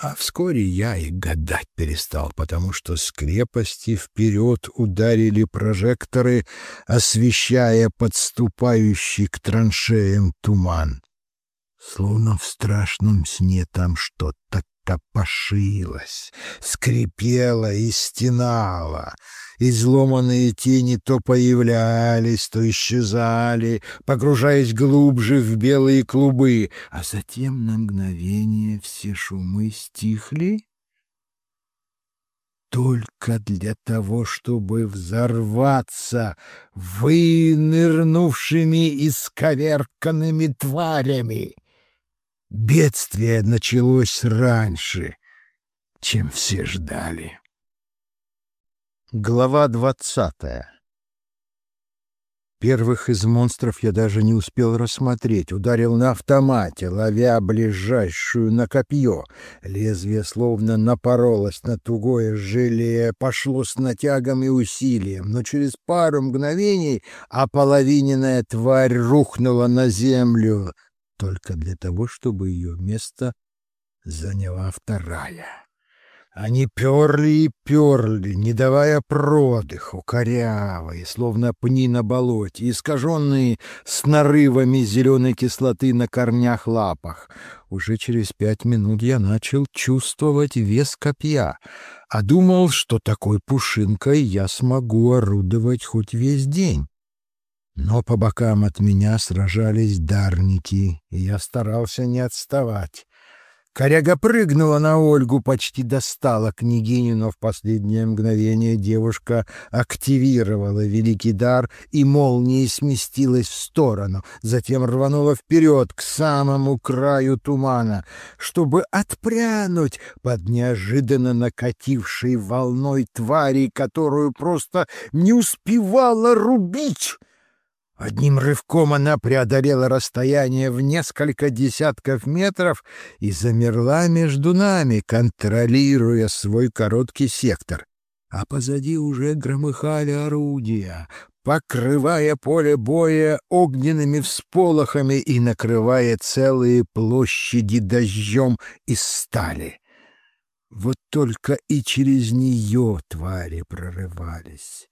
А вскоре я и гадать перестал, потому что с крепости вперед ударили прожекторы, освещая подступающий к траншеям туман. Словно в страшном сне там что-то копошилось, скрипело и стенало. Изломанные тени то появлялись, то исчезали, погружаясь глубже в белые клубы, а затем на мгновение все шумы стихли, только для того, чтобы взорваться вынырнувшими исковерканными тварями. Бедствие началось раньше, чем все ждали. Глава двадцатая Первых из монстров я даже не успел рассмотреть. Ударил на автомате, ловя ближайшую на копье. Лезвие словно напоролось на тугое желе, пошло с натягом и усилием. Но через пару мгновений ополовиненная тварь рухнула на землю — только для того, чтобы ее место заняла вторая. Они перли и перли, не давая продыху, корявые, словно пни на болоте, искаженные с нарывами зеленой кислоты на корнях лапах. Уже через пять минут я начал чувствовать вес копья, а думал, что такой пушинкой я смогу орудовать хоть весь день. Но по бокам от меня сражались дарники, и я старался не отставать. Коряга прыгнула на Ольгу, почти достала княгиню, но в последнее мгновение девушка активировала великий дар и молнией сместилась в сторону, затем рванула вперед к самому краю тумана, чтобы отпрянуть под неожиданно накатившей волной твари, которую просто не успевала рубить. Одним рывком она преодолела расстояние в несколько десятков метров и замерла между нами, контролируя свой короткий сектор. А позади уже громыхали орудия, покрывая поле боя огненными всполохами и накрывая целые площади дождем из стали. Вот только и через нее твари прорывались.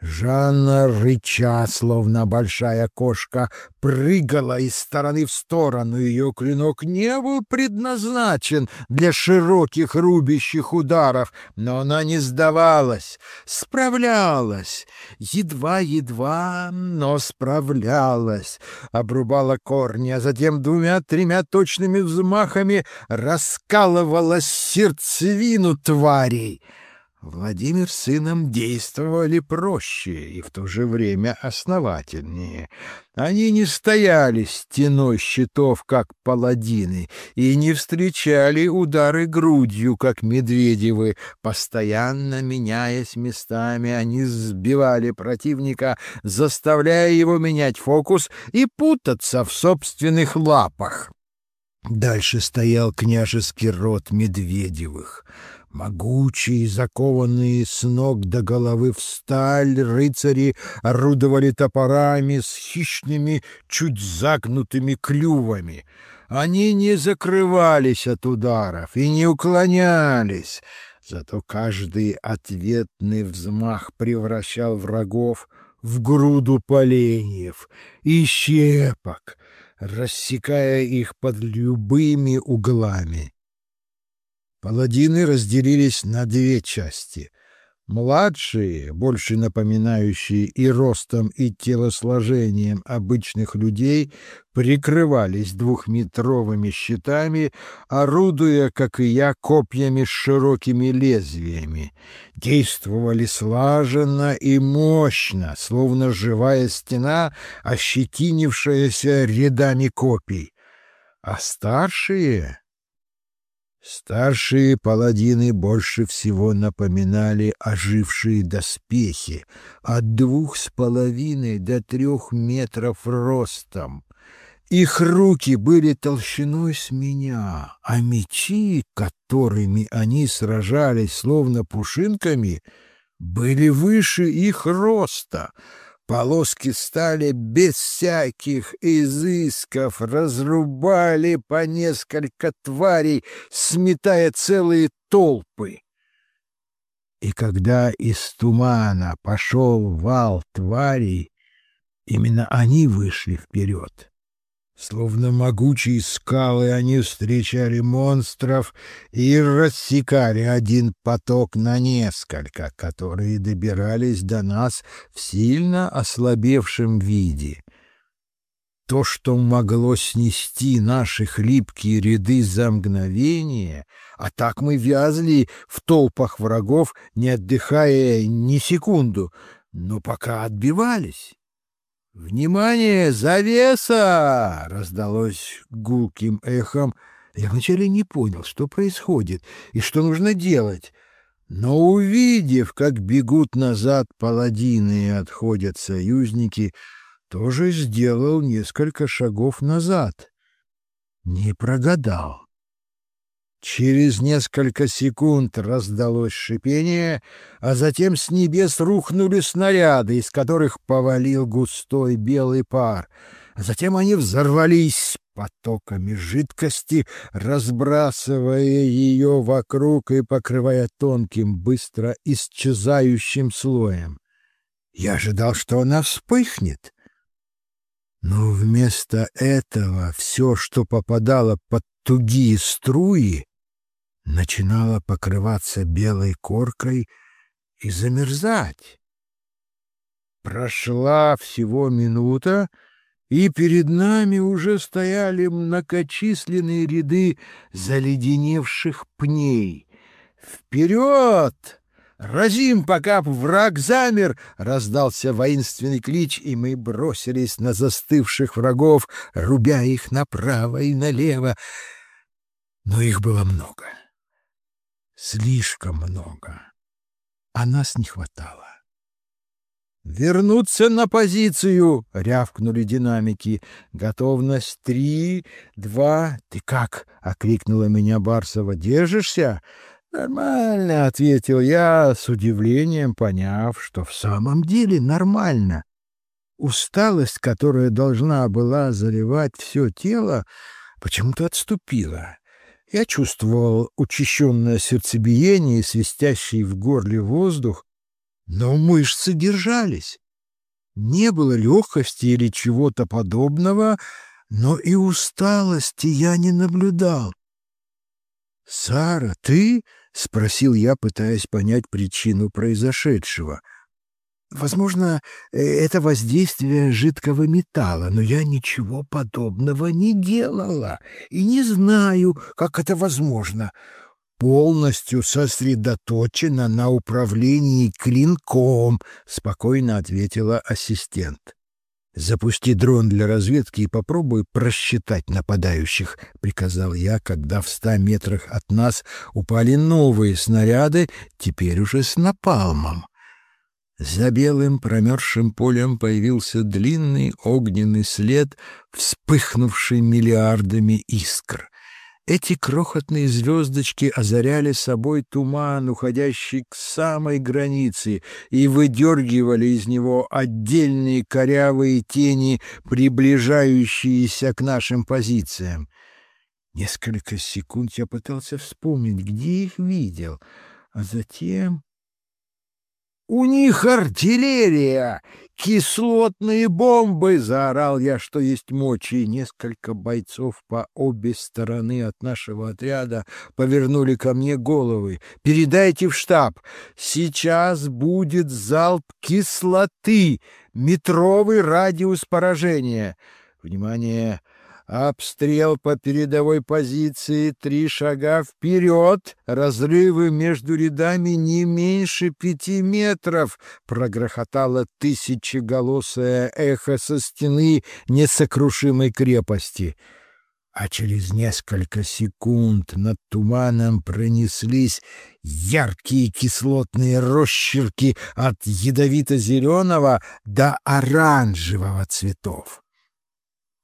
Жанна, рыча, словно большая кошка, прыгала из стороны в сторону. Ее клинок не был предназначен для широких рубящих ударов, но она не сдавалась, справлялась. Едва-едва, но справлялась. Обрубала корни, а затем двумя-тремя точными взмахами раскалывала сердцевину тварей. Владимир с сыном действовали проще и в то же время основательнее. Они не стояли стеной щитов, как паладины, и не встречали удары грудью, как Медведевы. Постоянно меняясь местами, они сбивали противника, заставляя его менять фокус и путаться в собственных лапах. Дальше стоял княжеский род Медведевых — Могучие, закованные с ног до головы в сталь, рыцари орудовали топорами с хищными, чуть загнутыми клювами. Они не закрывались от ударов и не уклонялись, зато каждый ответный взмах превращал врагов в груду поленьев и щепок, рассекая их под любыми углами. Паладины разделились на две части. Младшие, больше напоминающие и ростом, и телосложением обычных людей, прикрывались двухметровыми щитами, орудуя, как и я, копьями с широкими лезвиями. Действовали слаженно и мощно, словно живая стена, ощетинившаяся рядами копий. А старшие Старшие паладины больше всего напоминали ожившие доспехи от двух с половиной до трех метров ростом. Их руки были толщиной с меня, а мечи, которыми они сражались словно пушинками, были выше их роста. Полоски стали без всяких изысков, разрубали по несколько тварей, сметая целые толпы. И когда из тумана пошел вал тварей, именно они вышли вперед. Словно могучие скалы они встречали монстров и рассекали один поток на несколько, которые добирались до нас в сильно ослабевшем виде. То, что могло снести наши хлипкие ряды за мгновение, а так мы вязли в толпах врагов, не отдыхая ни секунду, но пока отбивались. «Внимание! Завеса!» — раздалось гулким эхом. Я вначале не понял, что происходит и что нужно делать. Но увидев, как бегут назад паладины и отходят союзники, тоже сделал несколько шагов назад. Не прогадал. Через несколько секунд раздалось шипение, а затем с небес рухнули снаряды, из которых повалил густой белый пар. Затем они взорвались потоками жидкости, разбрасывая ее вокруг и покрывая тонким, быстро исчезающим слоем. Я ожидал, что она вспыхнет. Но вместо этого все, что попадало под тугие струи, начинала покрываться белой коркой и замерзать. Прошла всего минута, и перед нами уже стояли многочисленные ряды заледеневших пней. «Вперед! Разим, пока враг замер!» — раздался воинственный клич, и мы бросились на застывших врагов, рубя их направо и налево. Но их было много слишком много, а нас не хватало. «Вернуться на позицию!» — рявкнули динамики. «Готовность три, два...» «Ты как?» — окрикнула меня Барсова. «Держишься?» «Нормально», — ответил я, с удивлением поняв, что в самом деле нормально. Усталость, которая должна была заливать все тело, почему-то отступила. Я чувствовал учащенное сердцебиение и свистящий в горле воздух, но мышцы держались. Не было легкости или чего-то подобного, но и усталости я не наблюдал. «Сара, ты?» — спросил я, пытаясь понять причину произошедшего — Возможно, э, это воздействие жидкого металла, но я ничего подобного не делала и не знаю, как это возможно. Полностью сосредоточена на управлении клинком, спокойно ответила ассистент. «Запусти дрон для разведки и попробуй просчитать нападающих», — приказал я, когда в ста метрах от нас упали новые снаряды, теперь уже с напалмом. За белым промерзшим полем появился длинный огненный след, вспыхнувший миллиардами искр. Эти крохотные звездочки озаряли собой туман, уходящий к самой границе, и выдергивали из него отдельные корявые тени, приближающиеся к нашим позициям. Несколько секунд я пытался вспомнить, где их видел, а затем «У них артиллерия! Кислотные бомбы!» — заорал я, что есть мочи. Несколько бойцов по обе стороны от нашего отряда повернули ко мне головы. «Передайте в штаб! Сейчас будет залп кислоты! Метровый радиус поражения!» «Внимание!» Обстрел по передовой позиции, три шага вперед, разрывы между рядами не меньше пяти метров, прогрохотало тысячеголосое эхо со стены несокрушимой крепости. А через несколько секунд над туманом пронеслись яркие кислотные росчерки от ядовито-зеленого до оранжевого цветов.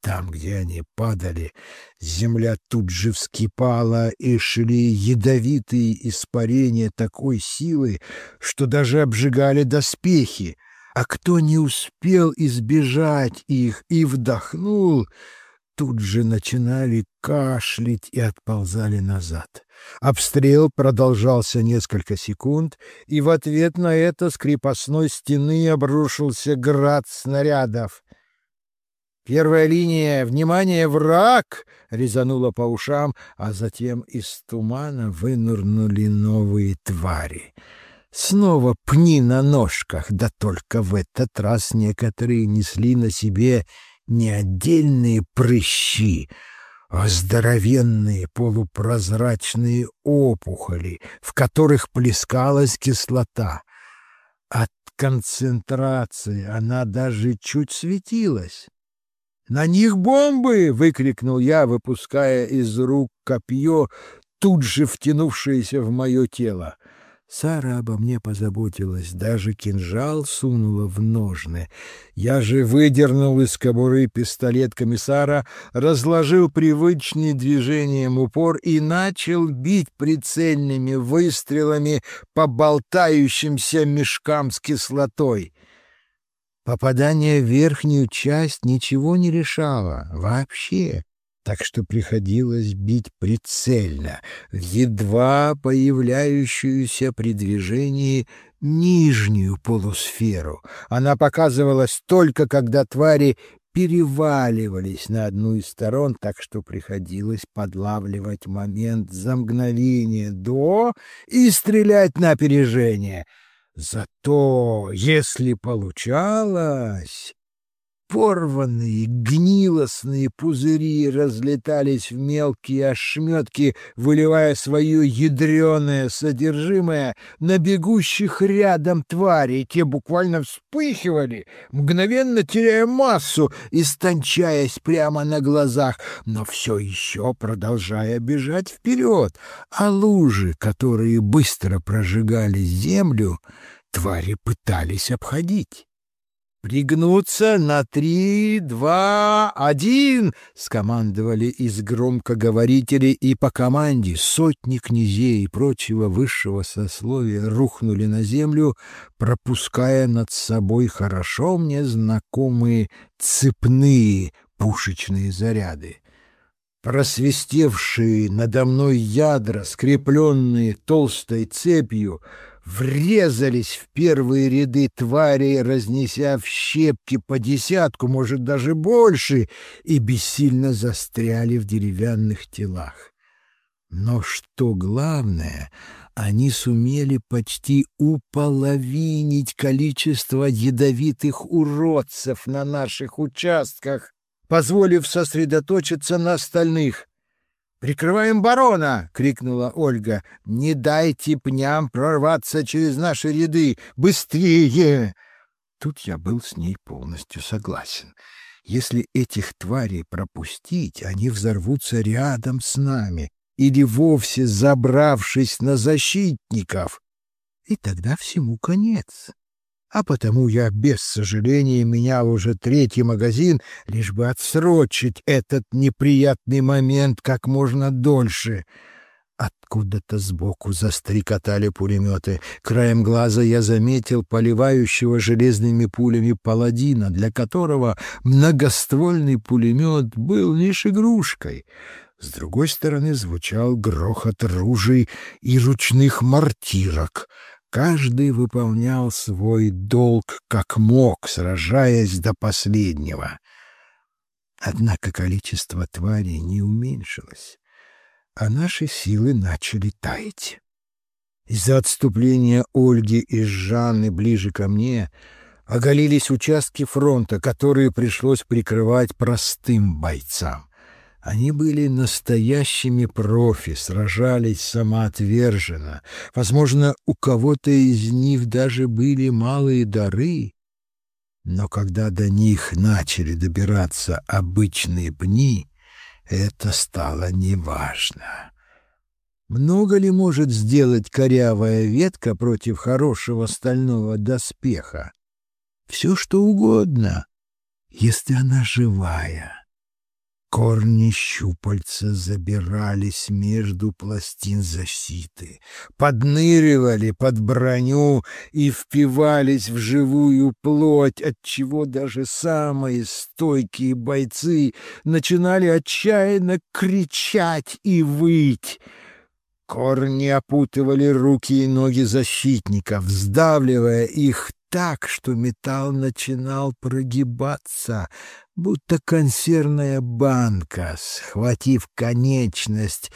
Там, где они падали, земля тут же вскипала, и шли ядовитые испарения такой силы, что даже обжигали доспехи. А кто не успел избежать их и вдохнул, тут же начинали кашлять и отползали назад. Обстрел продолжался несколько секунд, и в ответ на это с крепостной стены обрушился град снарядов. Первая линия «Внимание, враг!» резанула по ушам, а затем из тумана вынырнули новые твари. Снова пни на ножках, да только в этот раз некоторые несли на себе не отдельные прыщи, а здоровенные полупрозрачные опухоли, в которых плескалась кислота. От концентрации она даже чуть светилась. «На них бомбы!» — выкрикнул я, выпуская из рук копье, тут же втянувшееся в мое тело. Сара обо мне позаботилась, даже кинжал сунула в ножны. Я же выдернул из кобуры пистолет комиссара, разложил привычный движением упор и начал бить прицельными выстрелами по болтающимся мешкам с кислотой. Попадание в верхнюю часть ничего не решало вообще, так что приходилось бить прицельно, в едва появляющуюся при движении нижнюю полусферу. Она показывалась только, когда твари переваливались на одну из сторон, так что приходилось подлавливать момент за мгновение до и стрелять на опережение — Зато, если получалось, порванные гнилостные пузыри разлетались в мелкие ошметки, выливая свое ядреное содержимое на бегущих рядом тварей. Те буквально вспыхивали, мгновенно теряя массу, истончаясь прямо на глазах, но все еще продолжая бежать вперед. А лужи, которые быстро прожигали землю, твари пытались обходить. «Пригнуться на три, два, один!» — скомандовали из громкоговорителей, и по команде сотни князей и прочего высшего сословия рухнули на землю, пропуская над собой хорошо мне знакомые цепные пушечные заряды. Просвистевшие надо мной ядра, скрепленные толстой цепью — врезались в первые ряды тварей, разнеся в щепки по десятку, может, даже больше, и бессильно застряли в деревянных телах. Но что главное, они сумели почти уполовинить количество ядовитых уродцев на наших участках, позволив сосредоточиться на остальных. «Прикрываем барона!» — крикнула Ольга. «Не дайте пням прорваться через наши ряды! Быстрее!» Тут я был с ней полностью согласен. Если этих тварей пропустить, они взорвутся рядом с нами или вовсе забравшись на защитников. И тогда всему конец а потому я без сожаления менял уже третий магазин, лишь бы отсрочить этот неприятный момент как можно дольше. Откуда-то сбоку застрекотали пулеметы. Краем глаза я заметил поливающего железными пулями паладина, для которого многоствольный пулемет был лишь игрушкой. С другой стороны звучал грохот ружей и ручных мортирок — Каждый выполнял свой долг как мог, сражаясь до последнего. Однако количество тварей не уменьшилось, а наши силы начали таять. Из-за отступления Ольги и Жанны ближе ко мне оголились участки фронта, которые пришлось прикрывать простым бойцам. Они были настоящими профи, сражались самоотверженно. Возможно, у кого-то из них даже были малые дары. Но когда до них начали добираться обычные пни, это стало неважно. Много ли может сделать корявая ветка против хорошего стального доспеха? Все что угодно, если она живая. Корни щупальца забирались между пластин защиты, подныривали под броню и впивались в живую плоть, отчего даже самые стойкие бойцы начинали отчаянно кричать и выть. Корни опутывали руки и ноги защитников, сдавливая их так, что металл начинал прогибаться, будто консервная банка, схватив конечность,